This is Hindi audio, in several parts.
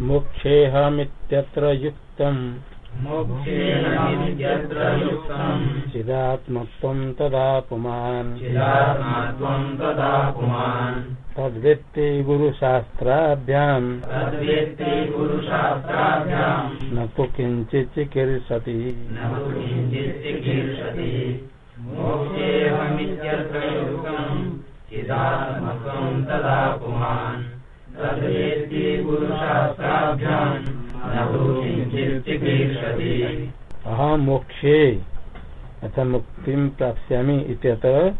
मोक्षेऽहमित्यत्र युक्तम् चिदात्मत्वं तदा पुमान्। तद्वेत्ति गुरुशास्त्राभ्याम्। न तु किञ्चित् चिकीर्षति। चिदात्मत्वं तदा पुमान्। तद्वेत्ति गुरुशास्त्राभ्याम् न तु किञ्चित् चिकीर्षति अहं मोक्षे अथ मुक्ति प्राप्स्यामि इत्यतः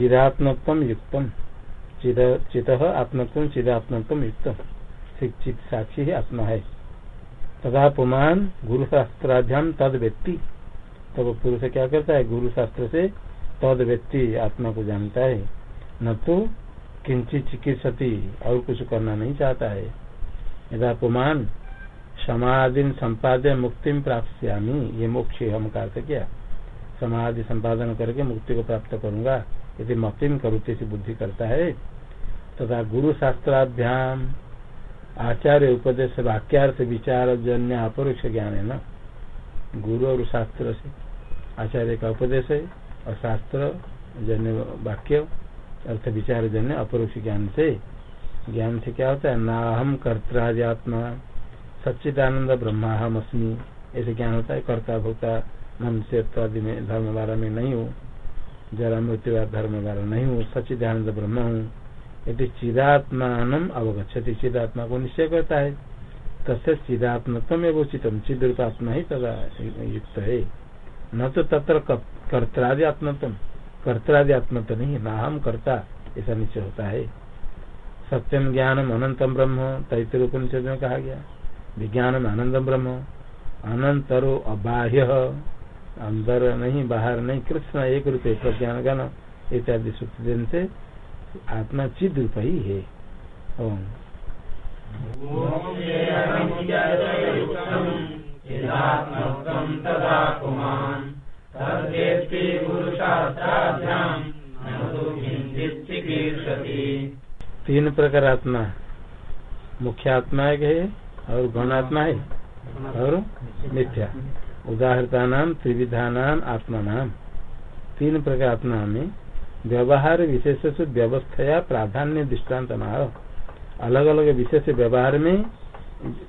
युक्त युक्तम्। चिद, चितः युक्त शिक्षित साक्षी ही आत्मा है। तथा पुमान गुरु तद व्यक्ति। तब पुरुष क्या करता है? गुरु शास्त्र से तद व्यक्ति आत्मा को जानता है। न तो किंचित चिकित्सती और कुछ करना नहीं चाहता है। यदा पुमान समाधि संपादन मुक्ति प्राप्त ये मोक्ष हम का किया समाधि संपादन करके मुक्ति को प्राप्त करूँगा। यदि मतिम करुते से बुद्धि करता है, तथा गुरु शास्त्राभ्याम आचार्य उपदेश, वाक्यार्थ, विचार, जन्य, अपरोक्ष ज्ञान है न? गुरु और शास्त्र से। आचार्य का उपदेश है, और शास्त्र, जन्य वाक्य, अर्थ, विचार, जन्य, अपरोक्ष ज्ञान से। ज्ञान से क्या होता है? ना हम कर्तात्मा सच्चिदानंद ब्रह्मा हम अस्मी ऐसे ज्ञान होता है, कर्ता, भोक्ता मनुष्य आदि में, धर्म वाला में नहीं हूँ। जरा मृत्यु धर्म वाला नहीं हूँ, सच्चिदानंद ब्रह्म हूँ। यदि चिदात्मान अवगछति चिदात्मा को निश्चय करता है। तस्य चिदात्मत्म एवं उचितम चिद रूपात्मा ही तदा युक्त है। न तो तत्र कर्तरादि आत्मत्म कर्तरादि आत्मत्व नहीं ना हम कर्ता, ऐसा निश्चय होता है। सत्यम ज्ञानम अनंतम ब्रह्म तैतर उपनिषद में कहा गया। विज्ञानम आनंदम ब्रह्म। अनंतरो अबाह्य। अंदर नहीं, बाहर नहीं, कृष्ण एक रुपये प्रज्ञान गण इत्यादि सूत्र से आत्मा चिद रूप ही है। ओम। तीन प्रकार आत्मा मुख्य आत्मा है और गौणात्मा है और मिथ्या। उदाहरता नाम त्रिविधा नाम आत्मा नाम तीन प्रकार आत्मा में व्यवहार विशेष से व्यवस्था प्राधान्य दृष्टांत अलग अलग विशेष व्यवहार में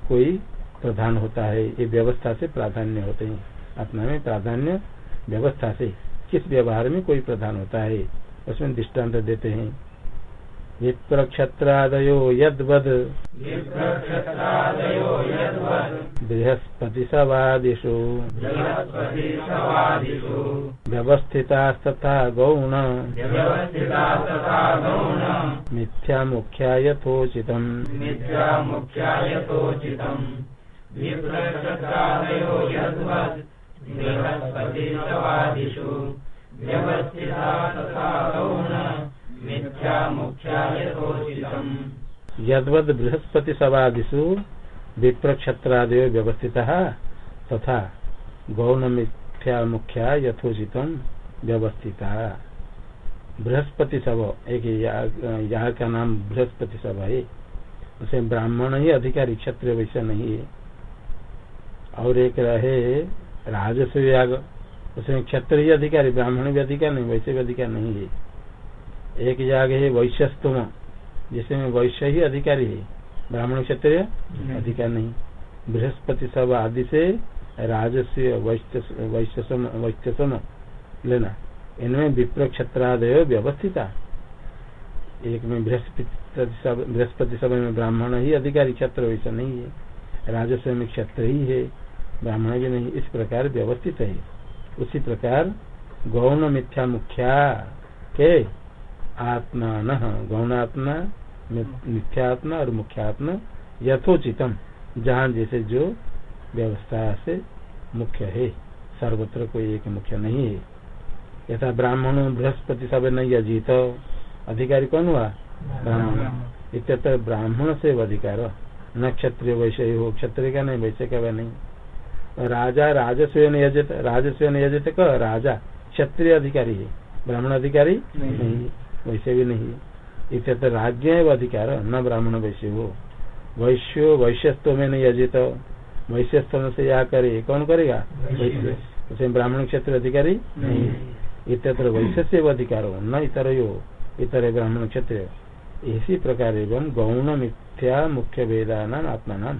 कोई प्रधान होता है, ये व्यवस्था से प्राधान्य होते हैं। आत्मा में प्राधान्य व्यवस्था से किस व्यवहार में कोई प्रधान होता है, उसमें दृष्टांत देते हैं। विप्रक्षत्रादयो यद्वद। बृहस्पति सवादिषु व्यवस्थितास्तथा गौण। मिथ्या मुख्या यथोचितम् यदवद बृहस्पति सवादिषु विप्रक्षत्रादयो व्यवस्थित, तथा गौण मिथ्या मुख्या यथोचित व्यवस्थित। बृहस्पति सब एक यहाँ का नाम बृहस्पति सब है उसे ब्राह्मण ही अधिकारी, क्षत्रिय वैश्य नहीं है। और एक रहे राजस्व याग उसमें क्षत्रिय अधिकारी, ब्राह्मण भी अधिकार नहीं, वैसे भी अधिकार नहीं है। एक याग है वैश्यस्तम जिसमें वैश्य ही अधिकारी है। ब्राह्मण क्षत्रिय अधिकार नहीं। बृहस्पति सब आदि से राजस्व वैश्यसम लेना। इनमें विप्र क्षत्रादय व्यवस्थिता एक में बृहस्पति बृहस्पति समय में ब्राह्मण ही अधिकारी क्षत्र वैसा नहीं है। राजस्व में क्षत्र ही है ब्राह्मण भी नहीं। इस प्रकार व्यवस्थित है। उसी प्रकार गौण मिथ्या मुख्या के आत्मा न गौणात्मा मिथ्यात्मा और मुख्यात्मा यथोचितम जहाँ जैसे जो व्यवस्था से मुख्य है सर्वत्र कोई एक मुख्य नहीं है। यथा ब्राह्मण बृहस्पति सब नहीं अजीत अधिकारी कौन हुआ? ब्राह्मण। इतर ब्राह्मण से अधिकार न क्षत्रिय वैश्य हो क्षत्रिय का नहीं वैश्य का नहीं। राजा राजस्व यजत राजस्व यजत का राजा क्षत्रिय अधिकारी है। ब्राह्मण अधिकारी नहीं। वैसे भी नहीं इसे तो राज्य है अधिकार न ब्राह्मण वैसे हो वैश्यो वैश्यत्व में नहीं अजित वैश्यस्थल से या करे कौन करेगा? वैश्य। उसमें ब्राह्मण क्षेत्र अधिकारी? नहीं। इतर वैश्य से अधिकार हो न इतर हो इतर ब्राह्मण क्षेत्र। इसी प्रकार एवं गौण मिथ्या मुख्य भेदा नाम आत्मा नाम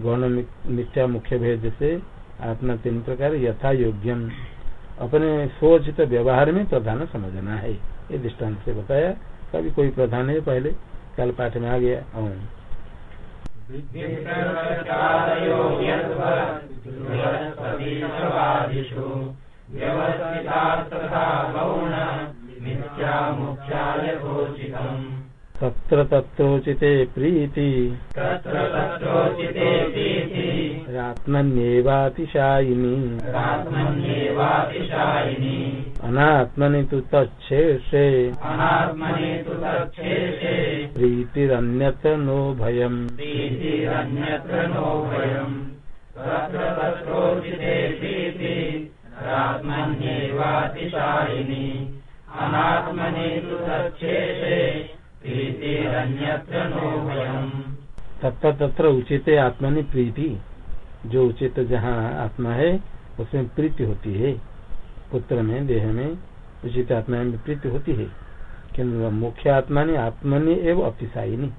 गौण मिथ्या मुख्य भेद से आत्मा तीन प्रकार यथा योग्यम। अपने सोचित व्यवहार में प्रधान समझना है। ये दृष्टांत से बताया कभी कोई प्रधान है पहले कल पाठ में आ गया तत्र तत्रोचिते प्रीति। तत्र तत्रोचिते प्रीति। आत्मन्येवातिशायिनी आत्मन्येवातिशायिनी अनात्मनि तु तच्छेषे अनात्मनि तु तच्छेषे प्रीतिरन्यत्र नो भयम् प्रीतिरन्यत्र नो भयम् तत्र तत्रोचिते प्रीति। आत्मन्येवातिशायिनी अनात्मनि तु तच्छेषे प्रीतिरन्यत्र नो भयम् तत्र तत्र उचित आत्मनि प्रीति। जो उचित जहाँ आत्मा है, उसमें प्रीति होती है। पुत्र में, देह में उचित आत्मा में प्रीति होती है। किन्तु मुख्य आत्मा ने आत्मनि एवं अतिशायिनी।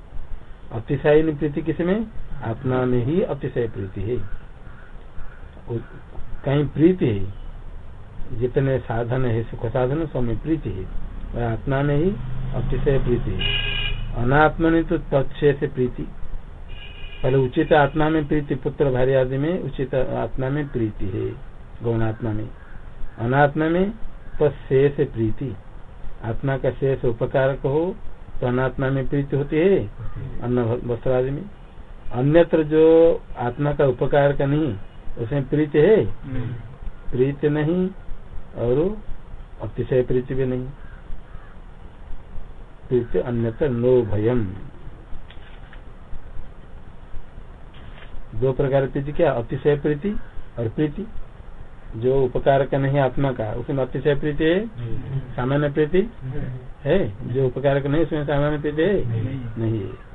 अतिशायिनी प्रीति किसमें? आत्मा में ही अतिशय प्रीति है। कहीं प्रीति है, जितने साधन है, सुख साधन, सब में प्रीति है। और आत्मा में ही अतिशय प्रीति है। अनात्मनि तो तत्शय से प्रीति पहले उचित आत्मा में प्रीति, पुत्र, भार्य आदि में उचित आत्मा में प्रीति है, गौणात्मा में। अनात्मा में शेष प्रीति। आत्मा का शेष उपकारक हो तो अनात्मा में प्रीति होती है अन्न वस्त्र आदि में। अन्यत्र जो आत्मा का उपकार का नहीं, उसमें प्रीति है। प्रीति नहीं, और अतिशय प्रीति भी नहीं। प्रीति अन्यत्र नो भयम। दो प्रकार प्रीति क्या? अतिशय प्रीति और प्रीति। जो उपकार का नहीं, आत्मा का। उसमें अतिशय प्रीति है? सामान्य प्रीति? है? जो उपकार का नहीं, उसमें सामान्य प्रीति है? नहीं है।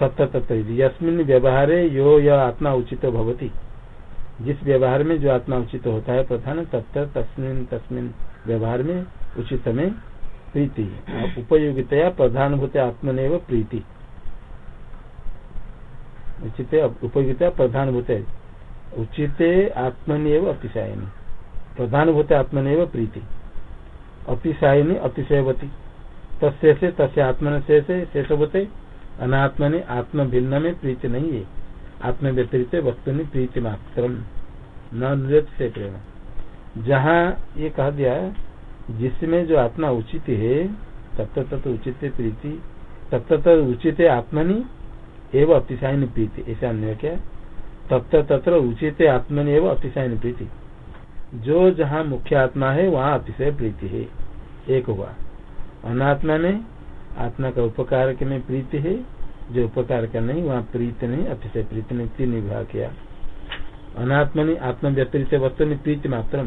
तत्व तत्व यस्मिन व्यवहार यो यह आत्मा उचित भवती। जिस व्यवहार में जो आत्मा उचित होता है, प्रधान तत्व तस्मिन तस्मिन व्यवहार में उचित में प्रीति। उपयोगितया प्रधानभूत आत्मनिव प्रीति। उचित उपयोगिता प्रधानभूत। उचित आत्मनिव अतिशायनी। प्रधानभूत आत्मनिव प्रीति। अतिशायनी अतिशयवती। तस्य से तस्य आत्मन से शेषभूते। अनात्मने आत्म भिन्न में प्रीति नहीं है। आत्म व्यतिरिक्त वस्तु प्रीति मात्र से प्रेम जहाँ ये कह दिया जिसमें जो आत्मा उचित है तत्व तत्व उचित प्रीति तत्व तत्व उचित आत्मनि एवं अतिशायन प्रीति, ऐसा अन्य क्या। तत्व तत्र उचित आत्मनि एवं अतिशायन प्रीति। जो जहाँ मुख्य आत्मा है, वहाँ अतिशय प्रीति है। एक हुआ। अनात्मा में आत्मा का उपकार के में प्रीति है, जो उपकार का नहीं, वहाँ प्रीति नहीं, अतिशय प्रीति नहीं, तीन विभाग किया। अनात्मा अनात्मनि आत्म व्यतिरिक्त वस्तु में प्रीति मात्र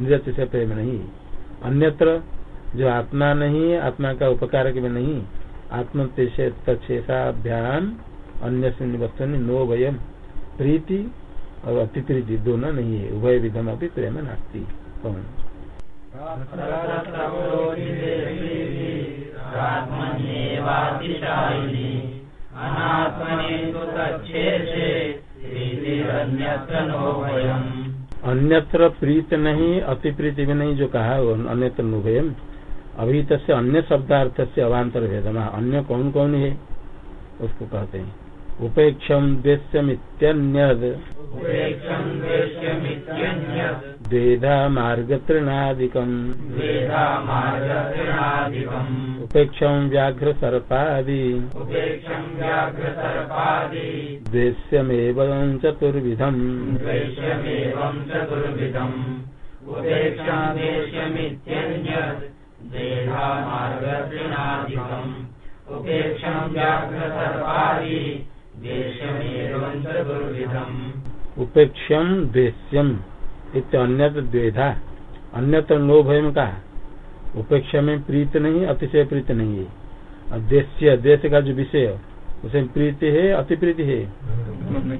निरतिशय प्रेम नहीं। अन्यत्र जो आत्मा नहीं, आत्मा का उपकार के में नहीं आत्म तछेषाभ्याम अन्य वस्तु नो वयम प्रीति और अति प्रीति दोनों नहीं है। उभय विधम अभी प्रेम नास्ती। कौन अन्यत्र प्रीत नहीं अति प्रीति भी नहीं जो कहा वो अन्यत्र नुभयम अभी तस्य अन्य शब्दार्थ से अवान्तर भेदना अन्य कौन कौन है? उसको कहते हैं। उपेक्षम द्वेश्यमित्यन्यद द्वेधा मार्ग तृणादिकम उपेक्षम व्याघ्र सर्पादि द्वेश्यमेव चतुर्विधम। उपेक्षम द्वेश्यम अन्य द्वेधा। अन्यत्र नो भयम का उपेक्षा में प्रीत नहीं, अतिशय प्रीत नहीं है। देश्य, देश का जो विषय उसमें प्रीति है अति प्रीति है।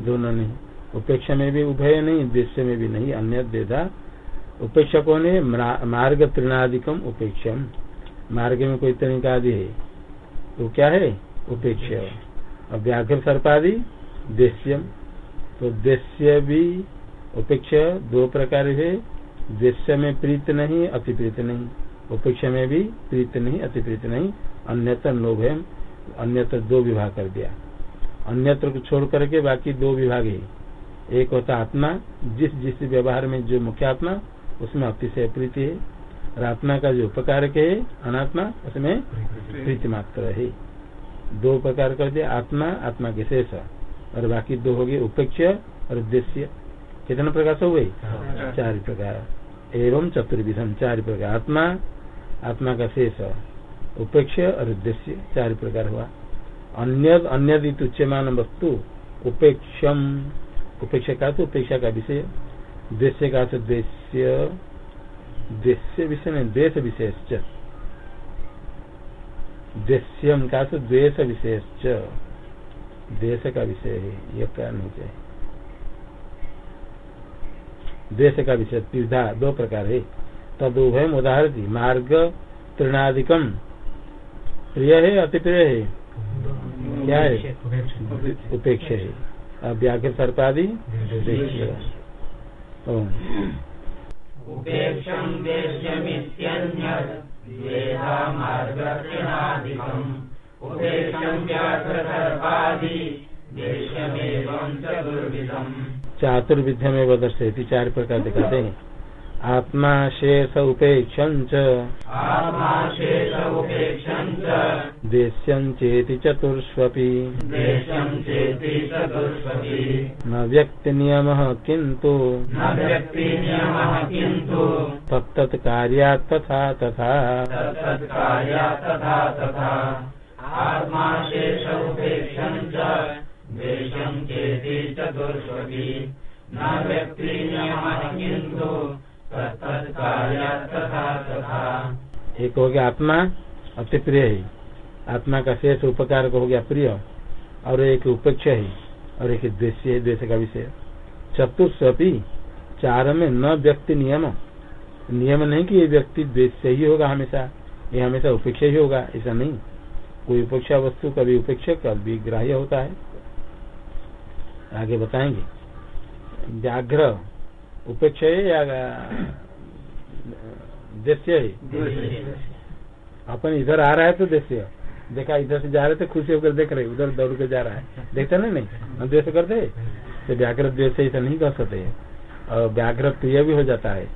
दोनों नहीं। उपेक्षा में भी उभय नहीं, देश्य में भी नहीं अन्य देदा उपेक्षा है? मार्ग तृणादिकम उपेक्षम। मार्ग में कोई तरीका आदि है। तो क्या है? उपेक्षा और व्याघ्र सर्पादि, देश्यम। तो देश्य भी उपेक्षा दो प्रकार है। देश्य में प्रीत नहीं अति प्रीत नहीं। उपेक्षा में भी प्रीत नहीं अति प्रीत नहीं। अन्यत्र लोभ है। अन्यत्र दो विभाग कर दिया। अन्यत्र को छोड़ करके बाकी दो विभाग है। एक होता आत्मा, जिस जिस व्यवहार में जो मुख्य आत्मा, उसमें अतिशय प्रीति है। और आत्मा का जो उपकार है, अनात्मा, उसमें प्रीति मात्र है। दो प्रकार कर दिया आत्मा आत्मा के शेष और बाकी दो हो गए उपेक्ष और उद्देश्य। कितने प्रकार से हुए? चार। प्रकार। एवं चतुर्विधम चार प्रकार। आत्मा आत्मा का शेष उपेक्ष और उद्देश्य चार प्रकार हुआ। अन्य अन्य तुच्यमान वस्तु उपेक्षम। उपेक्षा का तो उपेक्षा का विषय। देश का तो विषय नहीं देश विशेष देश्यम का तो द्वेश विशेष देश का विषय है, ये क्या नहीं चाहिए देश का विषय त्रिधा दो प्रकार है। तद उभय उदाहरण मार्ग, तृणादिकम। प्रिय है अति प्रिय है? क्या है? उपेक्ष है। व्याघ्र सर्पादि? उपेक्षम चातुर्विध्य में चार प्रकार दिखाते हैं। आत्मा शेष उपेक्ष चेति चतुष्वपि। न व्यक्ति नियम किंतु तत्त कार्या तथा तथा। आत्मा शेष उपेक्षं देशं चेति चतुष्वपि। न व्यक्ति नियमः किन्तु। एक हो गया आत्मा अति प्रिय है। आत्मा का शेष उपकार हो गया प्रिय, और एक उपेक्ष है, और एक द्वेष है का विषय। चतुर्सपी चार में न व्यक्ति नियम। नियम नहीं कि ये व्यक्ति द्वेष से ही होगा हमेशा, ये हमेशा उपेक्षा ही होगा, ऐसा नहीं। कोई उपेक्षा वस्तु, कभी उपेक्षा, कभी ग्राह्य होता है। आगे बताएँगे। व्याघ्र उपेक्ष है या देश्य है अपन इधर आ रहा है तो देश्य। देखा इधर से जा रहे थे खुशी होकर देख रहे उधर दौड़ के जा रहा है। देखते ना नहीं? हम द्वेष करते तो व्याघ्र द्वेष ऐसा नहीं कर सकते। और व्याघ्र प्रिय भी हो जाता है।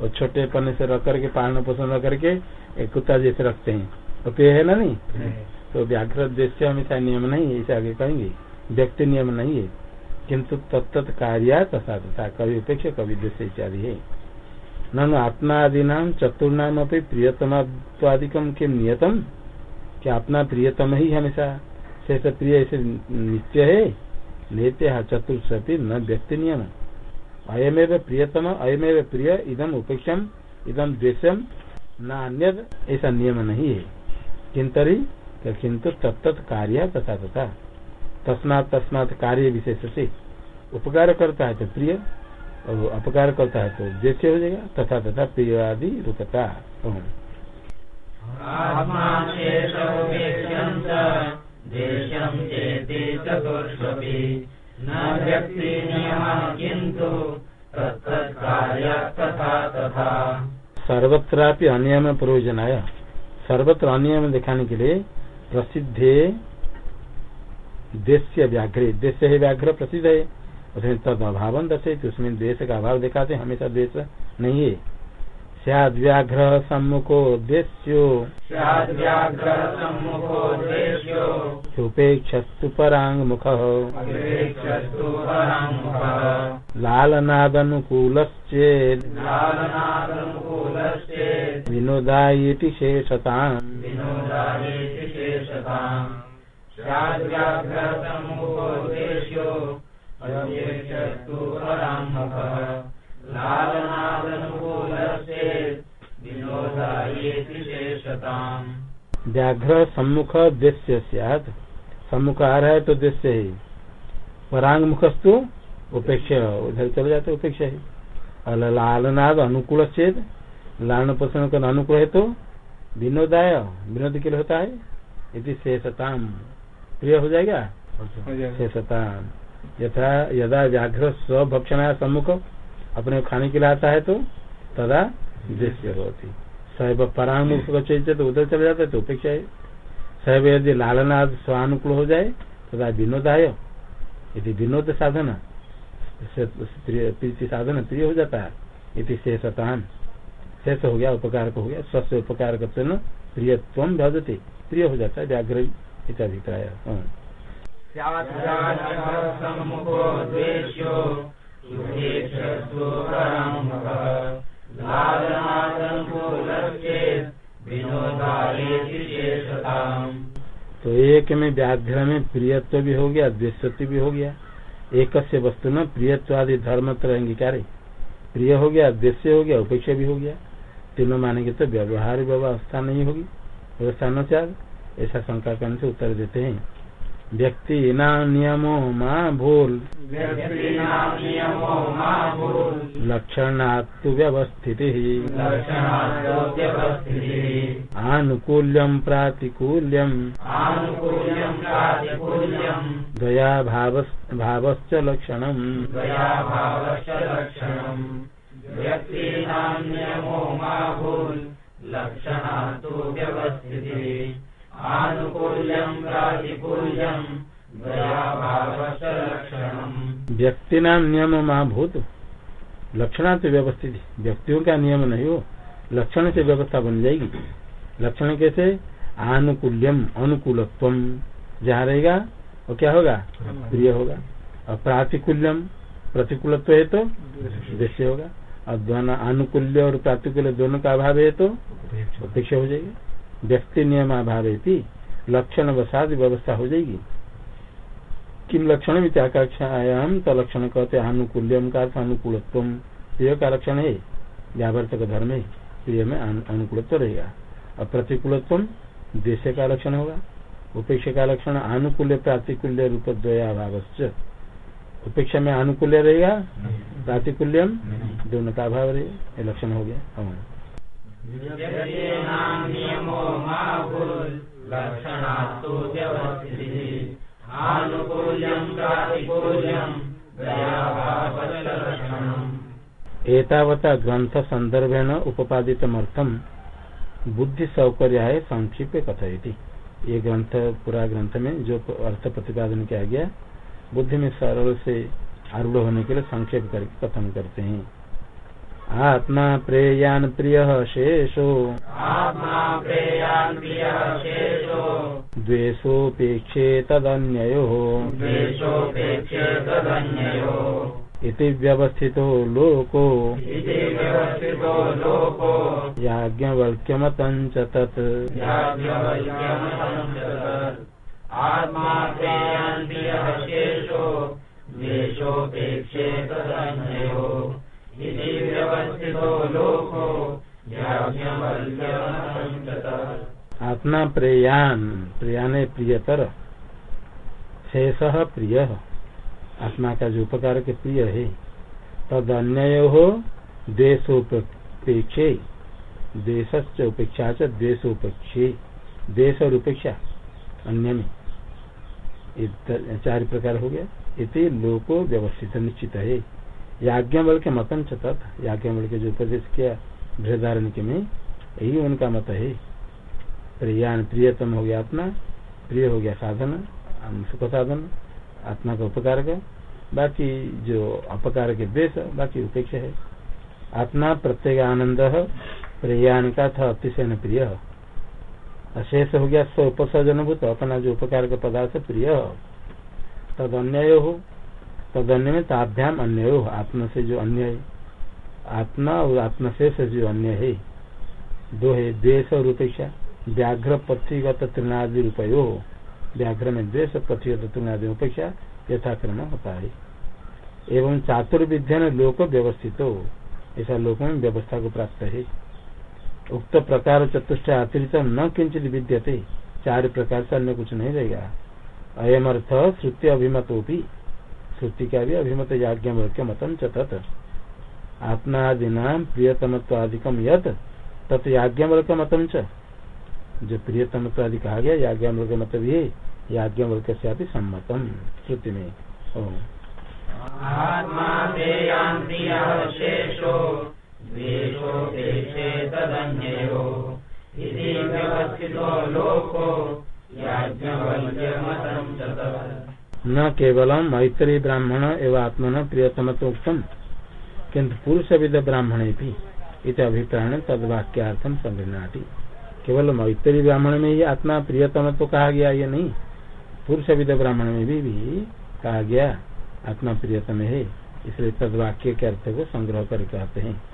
और छोटे पन्ने से रख करके पालन पोषण रख करके एक कुत्ता जैसे रखते हैं। तो प्रिय है ना नहीं? तो व्याघ्र द्वेष हमेशा नियम नहीं है ऐसे आगे कहेंगे। व्यक्ति नियम नहीं है। किंतु तत्त कार्य तथा तथा। कभी उपेक्षा कभी देश इत्यादि है। ननु आत्मा आदि नाम चतुर्नाम अपनी प्रियतमादिकम के नियतम? क्या अपना प्रियतम ही हमेशा? शेष प्रिय ऐसे नित्य है? नित्य चतुर्सपी न व्यक्ति नियम। अयमेव प्रियतम, अयमेव प्रिय इदम उपेक्षम इदम द्वेषम, न अन्य ऐसा नियम नहीं है। किंतरी किंतु तत्त कार्य तथा तथा। तस्मात तस्मात कार्य विशेष से उपकार करता है तो प्रिय और अपकार करता है तो जैसे हो जाएगा तथा तथा प्रिय आदि रूपता सर्वत्रापि अनियम प्रयोजनाय। सर्वत्र अनियम दिखाने के लिए प्रसिद्धे देश व्याघ्र देश है व्याघ्र प्रसिद्ध है। उसमें तद अभाव दर्शे उसमें देश का अभाव दिखाते हमेशा देश नहीं है। सद व्याघ्र सम्मुखो देश्यो। उपेक्षस्तु परांग मुख। लालनादनुकूलश्चेत् विनोदायीति शेषता व्याघ्र सम्मुख देश्य सम्मुख आ रहा है तो दृश्य है। परांग मुखस्तु उपेक्ष उधर चले जाते उपेक्षा ही। लालनाद अनुकूल चेत लालन पोषण का अनुकूल है तो विनोदाय, विनोद के लिए होता है? यदि शेषताम। प्रिय हो जाएगा? शेषताम यथा यदा व्याघ्र स्वभक्षण सम्मुख अपने खाने के लिए आता है तो तदा दृश्य होती। सैव परामुख चाहिए तो उधर चले जाते तो उपेक्षा है। सैव यदि लालनाद स्वानुकूल हो जाए तथा विनोदाय। यदि विनोद साधन प्रीति साधन प्रिय हो जाता है इति शेषतान शेष हो गया उपकार को हो गया स्वस्थ उपकार करते न प्रियत्व भजते प्रिय हो जाता है व्याघ्र इत्याभिप्राय सम्मुखो तो एक में व्याघ्र में प्रियत्व भी हो गया द्वेषत्व भी हो गया। एक से वस्तु में प्रियत्व आदि धर्म तरह अंगीकार प्रिय हो गया द्वेश्य हो गया उपेक्षा भी हो गया। तीनों मानेंगे तो व्यवहार व्यवस्था नहीं होगी। व्यवस्था न चाह। ऐसा शंका करने से उत्तर देते हैं। व्यक्ति नियमो माँ भूल। लक्षणात्तु व्यवस्थिति। आनुकूल्यम प्रातिकूल्यम दया लक्षणम। लक्षणात्तु व्यवस्थिति। व्यक्ति नाम नियम महाभूत। लक्षण से व्यवस्थित। व्यक्तियों का नियम नहीं हो। लक्षण से व्यवस्था बन जाएगी। लक्षण कैसे? आनुकूल्यम अनुकूलत्व। जहाँ रहेगा, वो क्या होगा? प्रिय होगा। और प्रातिकूल्यम प्रतिकूलत्व है तो दृश्य होगा। और दोनों अनुकूल्य और प्रातिकूल्य दोनों का अभाव है तो अपेक्षा हो जाएगी। व्यक्ति नियम अभाव लक्षण वसाद व्यवस्था हो जाएगी। किम लक्षण में त्याकाक्षायाम तो लक्षण कहते अनुकूल्यम का अनुकूलत्व प्रिय का लक्षण है? व्यावर्तक धर्म है प्रिय में अनुकूलत्व रहेगा। और प्रतिकूलत्व देश का लक्षण होगा। उपेक्षा का लक्षण अनुकूल्य प्रातिकूल्य रूप द्वयाभाव उपेक्षा में अनुकूल्य रहेगा प्रातिकूल्यम दोनों का अभाव रहेगा लक्षण हो गया। एतावता ग्रंथ संदर्भेन उपादित अर्थम बुद्धि सौकर्य है संक्षिप्त कथयति। ये ग्रंथ पूरा ग्रंथ में जो अर्थ प्रतिपादन किया गया बुद्धि में सरल से आरूढ़ होने के लिए संक्षेप करके कथन करते हैं। आत्मा प्रेयान प्रिय शेषो। द्वेषोपेक्षे तदन्यो इति व्यवस्थितो लोको। याज्ञवल्क्यमतं च तत्। आत्मा आत्मा प्रेयान, प्रियान प्रियतर, शेष प्रिय। आत्मा का जो उपकार के प्रिय है, तद अन्य हो द्वेशोपेक्षे देश उपेक्षा च द्वेशोपेक्षे देश और उपेक्षा अन्य में चार प्रकार हो गया। इति लोको व्यवस्थित निश्चित है। याज्ञवल के मतन चतत याज्ञवल के जो उपदेश किया बृहदारण के में, यही उनका मत है। प्रियान, प्रियतम हो गया आत्मा, प्रिय हो गया साधन सुख साधन, आत्मा का उपकार का। बाकी जो अपकार के देश बाकी उपेक्षा है। आत्मा प्रत्येक आनंद, प्रियान का था अतिशय प्रिय। अशेष हो गया स्व उपसर्जन भूत अपना जो उपकार का पदार्थ प्रिय। तद अन्याय हो तद अन्य में ताभ्याम अन्य हो, आत्मा से जो अन्य है। आत्मा और आत्मा से जो अन्य है। दो है द्वेश और उपेक्षा। व्याघ्र पथिगत तृणादि रूपयो व्याघ्र में द्वेश पथिगत तृणादि उपेक्षा यथाक्रम होता है। एवं चातुर्विद्या ने लोक व्यवस्थित हो। ऐसा लोक में व्यवस्था को प्राप्त है। उक्त प्रकार चतुष्ट अतिरिक्त न किंचित विद्यते। चार प्रकार से अन्य कुछ नहीं रहेगा। अयम अर्थ श्रुति अभिमत श्रुति का भी अभिमत याज्ञ मतम च तत् आत्मादीना प्रियतमत्वादिकम यत, तत् याज्ञवल्क मतम च। जो प्रियतमत्वादि कहा गया याज्ञवल्क मत भी याज्ञवल्क से अभी सम्मतम। श्रुति में आत्मा शेषो न केवलम मैत्री ब्राह्मण एवं आत्मन प्रियतम तो उत्तम किन्तु पुरुष विद ब्राह्मण भी इत तद वाक्यार्थम संग्रहणाटी केवल मैत्री ब्राह्मण में ही आत्मा प्रियतम तो कहा गया ये नहीं? पुरुष विद ब्राह्मण में भी, भी कहा गया आत्मा प्रियतम है। इसलिए तद वाक्य के अर्थ को संग्रह कर कहते हैं।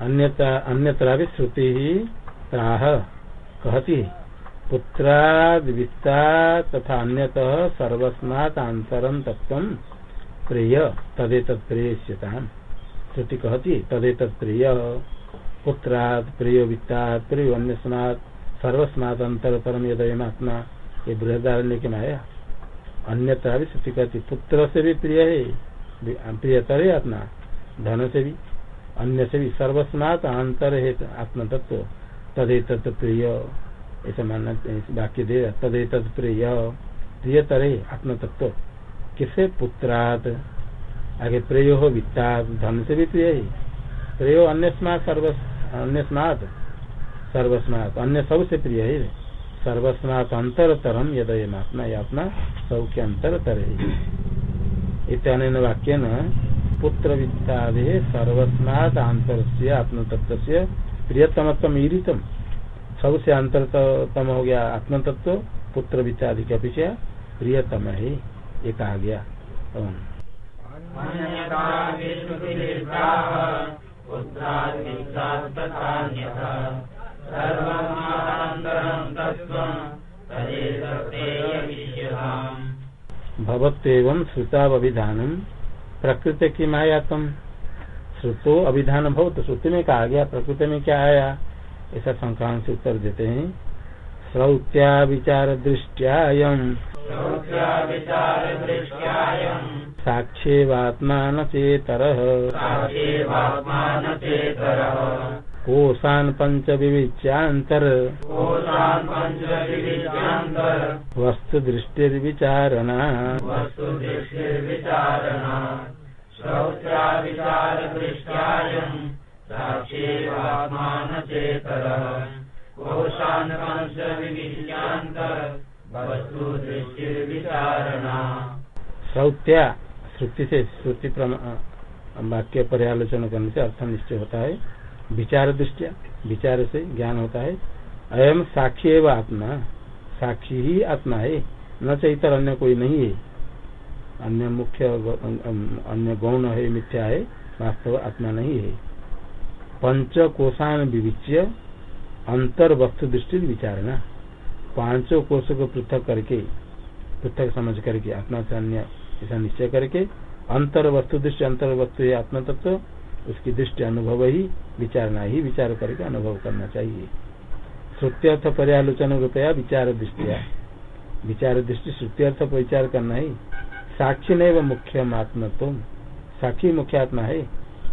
अन्यत्र भी श्रुति ही प्राह कहती पुत्राद वित्ता तथा अन्यत सर्वस्मात तत्व प्रेय तदेत प्रेयता श्रुति कहती तदेत प्रेय पुत्राद प्रिय वित्तात् प्रिय अन्य सर्वस्मात अंतरतरम यदयमात्मा, ये बृहदारण्य के माया। अन्यथा भी श्रुति कहती पुत्र से भी प्रिय है प्रियतर है आत्मा, धन से भी, अन्य से भी सर्वस्मात अंतर है आत्म तत्व तदे तत्व प्रिय, ऐसा मानना वाक्य दे तदे तत्व प्रिय, प्रियतर है आत्म तत्व किसे? पुत्रात। आगे प्रिय हो वित्ता धन से भी प्रिय है। प्रिय अन्य सर्व अन्य सर्वस्मात, अन्य सबसे प्रिय है। सर्वस्मात अंतरतरम यद आत्मा आत्मा सब के अंतरतर है इतने वाक्य न पुत्र वित्तादे सर्वस्मात आंतर से आत्म तत्व से प्रियतमत्म ईरितम। सबसे अंतरतम हो गया आत्म तत्व पुत्र वित्तादि के अपेक्षा प्रियतम है ये कहा गया भवत्व श्रुतावधान प्रकृति की माया तम श्रुतो अभिधान भव तो श्रुति में कहा गया प्रकृति में क्या आया? ऐसा संक्रांत से उत्तर देते हैं। श्रौत्या विचार दृष्टियायम साक्षेवात्मा चेतर। कोशान पंच विविचांतर वस्तु वस्तु दृष्टिर्विचारणा श्रौत्या श्रुति से श्रुति वाक्य पर्यालोचना करने से अर्थ निश्चय होता है। विचार दृष्टिया, विचार से ज्ञान होता है। अयम साक्षी एवं आत्मा, साक्षी ही आत्मा है, न चैतर अन्य कोई नहीं है। अन्य मुख्य अन्य गौण है, मिथ्या है, वास्तव आत्मा नहीं है। पंच कोशान विविच्य अंतर वस्तु दृष्टि विचारना पाँचों कोष को पृथक करके, पृथक समझ करके आत्मा से अन्य ऐसा निश्चय करके अंतर वस्तु दृष्टि अंतर वस्तु है आत्मा तत्व उसकी दृष्टि अनुभव ही, विचारना ही, विचार करके अनुभव करना चाहिए। श्रुत्यर्थ पर्यालोचन रुपया विचार दृष्टिया। विचार दृष्टि श्रुत्यर्थ पर विचार करना ही। साक्षी नहीं व मुख्य आत्मा तो साक्षी मुख्य आत्मा है,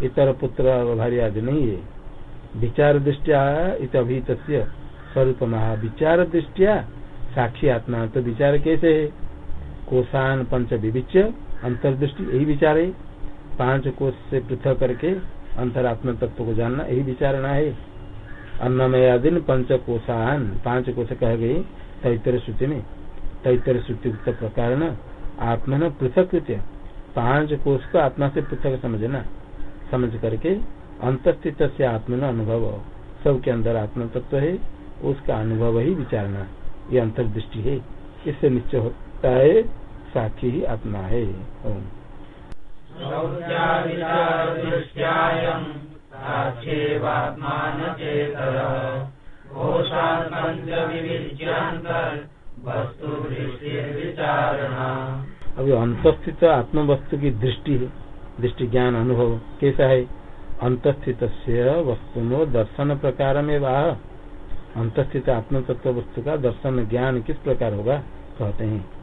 इतर पुत्र भारी आदि नहीं है। विचार दृष्टिया इत अभित स्वरूप महा विचार दृष्टिया साक्षी आत्मा तो विचार कैसे है? कोशान पंच विविच्य, अंतर्दृष्टि यही विचार है। पाँच कोष से पृथक करके अंतरात्म तत्व को जानना, यही विचारणा है। अन्नमयादिन पंच कोशान पाँच कोष कह गई तैतर श्रुति में। तैतर श्रुति प्रकार आत्मा पृथक पाँच कोष को आत्मा से पृथक समझना। समझ करके अंतस्थित से आत्मा अनुभव। सबके अंदर आत्म तत्व है, उसका अनुभव ही विचारना ये अंतर्दृष्टि है। इससे निश्चय होता है, साक्षी ही आत्मा है। अभी अंतस्थित आत्म वस्तु की दृष्टि दृष्टि ज्ञान अनुभव, कैसा है? अंतस्थित वस्तु दर्शन प्रकार में वाह अंतस्थित आत्म तत्व वस्तु का दर्शन ज्ञान किस प्रकार होगा? कहते हैं।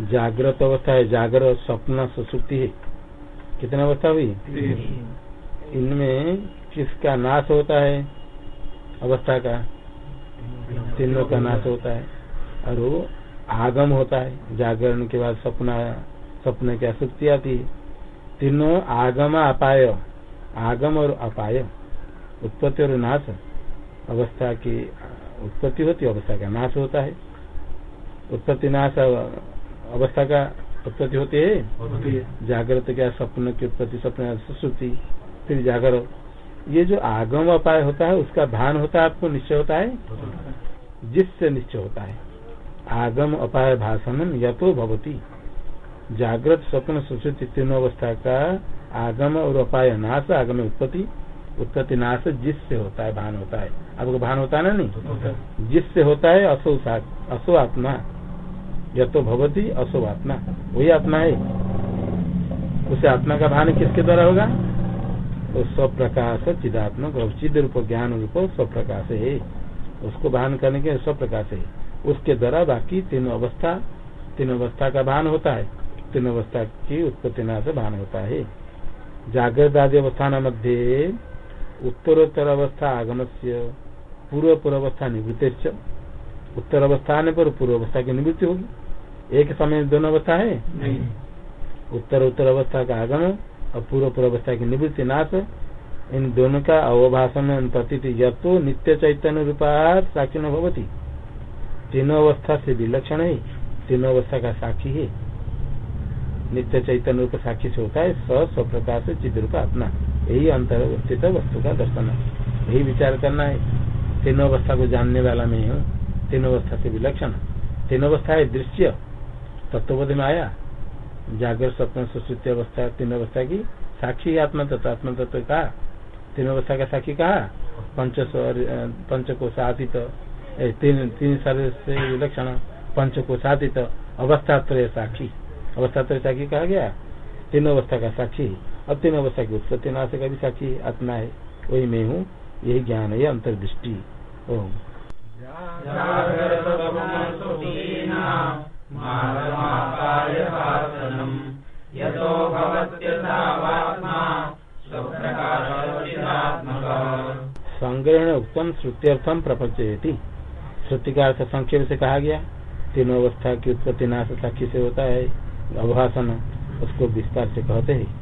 जागृत अवस्था है जागृत स्वप्न सुसुप्ति। है कितने अवस्था हुई? इनमें किसका नाश होता है? अवस्था का। तीनों का नाश होता है। और वो आगम होता है। जागरण के बाद सपना सपने की असुक्ति आती है। तीनों आगम अपाय। आगम और अपाय। उत्पत्ति और नाश। अवस्था की उत्पत्ति होती है अवस्था का नाश होता है। उत्पत्ति नाश अवस्था का उत्पत्ति होती है। जागृत क्या स्वप्न की उत्पत्ति स्वप्न सुश्रुति फिर जागर। ये जो आगम उपाय होता है उसका भान होता है आपको निश्चय होता है? जिससे निश्चय होता है। आगम अपाय भाषण या तो भवती। जागृत स्वप्न सुश्रुति तीनों अवस्था का आगम और अपाय नाश आगम उत्पत्ति। उत्पत्ति नाश जिससे होता है भान होता है। आपको भान होता है ना नहीं? जिससे होता है असो असो आत्मा। यह तो भगवती असो आत्मा। वही आत्मा है। उसे आत्मा का भान किसके द्वारा होगा? तो स्वप्रकाश चिदात्मक चिद रूप ज्ञान रूप स्वप्रकाश है। उसको भान करने के स्वप्रकाश है। उसके द्वारा बाकी तीन अवस्था तीन अवस्था का भान होता है। तीन अवस्था की उत्पत्ति नाश भान होता है। जागृत आदि अवस्थान मध्य उत्तरोत्तर अवस्था आगम से पूर्व पूर्व अवस्था निवृत्ति उत्तर अवस्था आने पर पूर्व अवस्था की निवृत्ति होगी। एक समय दोनों अवस्था है? उत्तर उत्तर अवस्था का आगम और पूर्व पूर्व अवस्था की निवृत्ति नाश। इन दोनों का अवभाषण प्रतीत तो नित्य चैतन्य रूपात साक्षी न भवती। तीनों अवस्था से विलक्षण है। तीनों अवस्था का साक्षी है। नित्य चैतन्य रूप साक्षी से होता है। स स्वप्रकाश चिद रूप आत्मा। यही अंतर्स्थित वस्तु का दर्शन है। यही विचार करना है, तीनों अवस्था को जानने वाला मैं हूँ। तीनों अवस्था से विलक्षण तीनों अवस्था है दृश्य। तत्वबोध में आया। जागर, स्वप्न, सुश्रुति अवस्था, तीन अवस्था की साक्षी, आत्मा, तत्व, आत्म, तत्व कहा? तीन अवस्था का साक्षी कहा? पंच पंच को साधित तीन तीन शरीर से विलक्षण पंच को साधित अवस्था त्रय साक्षी। अवस्था त्रय साक्षी कहा गया? तीन अवस्था का साक्षी। अब तीन अवस्था की उत्पत्ति नाश का भी साक्षी आत्मा है वही मैं हूँ यही ज्ञान है अंतर्दृष्टि। ओम। संग्रहण उत्तम श्रुत्यर्थम प्रपंचयती। श्रुति का अर्थ संक्षेप से कहा गया तीनों अवस्था की उत्पत्ति नाश साक्षी से होता है अभाषण उसको विस्तार से कहते हैं।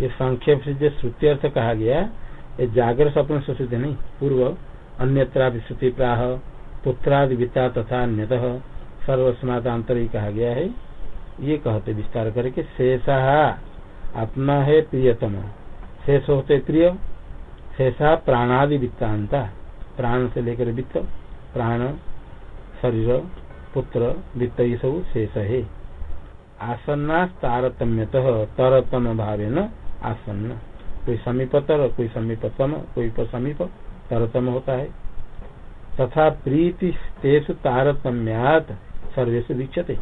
ये संक्षेप से जो श्रुति अर्थ कहा गया, ये जागर स्वप्न सुश्रुति नहीं, पूर्व अन्यत्रा श्रुति प्राह, पुत्रादि विता तथा अन्यत सर्वस्मातांतर कहा गया है। ये कहते विस्तार करके, शेषा आत्मा है प्रियतम। शेष होते प्रिय, शेषा प्राणादि वित्तांता। प्राण से लेकर वित्त, प्राण, शरीर पुत्र वित्त ये सब शेष है। आसन्ना तारतम्य तरतम भाव न आसन्न। कोई समीपतर, कोई समीपतम, कोई पर समीप तरतम होता है। तथा प्रीति तेसु तारतम्यात सर्वेश दीक्षते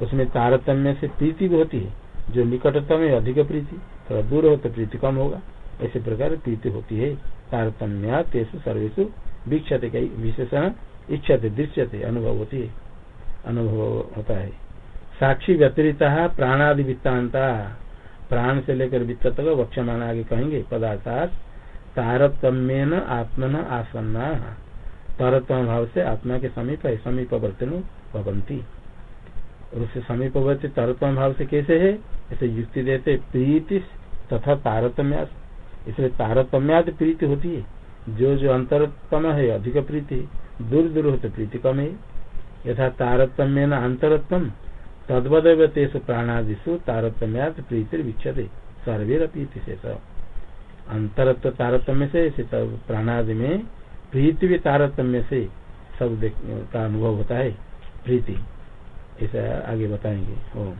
उसमें तारतम्य से प्रीति भी होती है। जो निकटतम है, अधिक प्रीति, थोड़ा दूर हो तो प्रीति कम होगा। ऐसे प्रकार प्रीति होती है। तारतम्या तेसु सर्वेशु वीक्षते विशेषण इच्छते, दृश्यते, अनुभव होती है। अनुभव होता है। साक्षी व्यतिरित प्राणादि वित्तांता प्राण से लेकर वित्त तक वक्षमान आगे कहेंगे, पदार्थात तारतम्य न आत्मन आसन्ना। तारतम भाव से आत्मा के समीप है समीप वर्तन भवंती उससे समीपवर्ती तारतम भाव से कैसे है? ऐसे युक्ति देते प्रीति तथा तारतम्या। इसलिए तारतम्याद प्रीति होती है। जो जो अंतरतम है, अधिक प्रीति, दूर दूर हो तो प्रीति कम है। यथा तारतम्य न अंतरत्म तद्वदेव तेज प्राणादिशु तारतम्यात प्रीति विक्षते सर्वे प्रीति से अंतरत्व तारतम्य से प्राणादि में प्रीति भी तारतम्य से सब का अनुभव होता है। प्रीति। ऐसा आगे बताएँगे। ओम।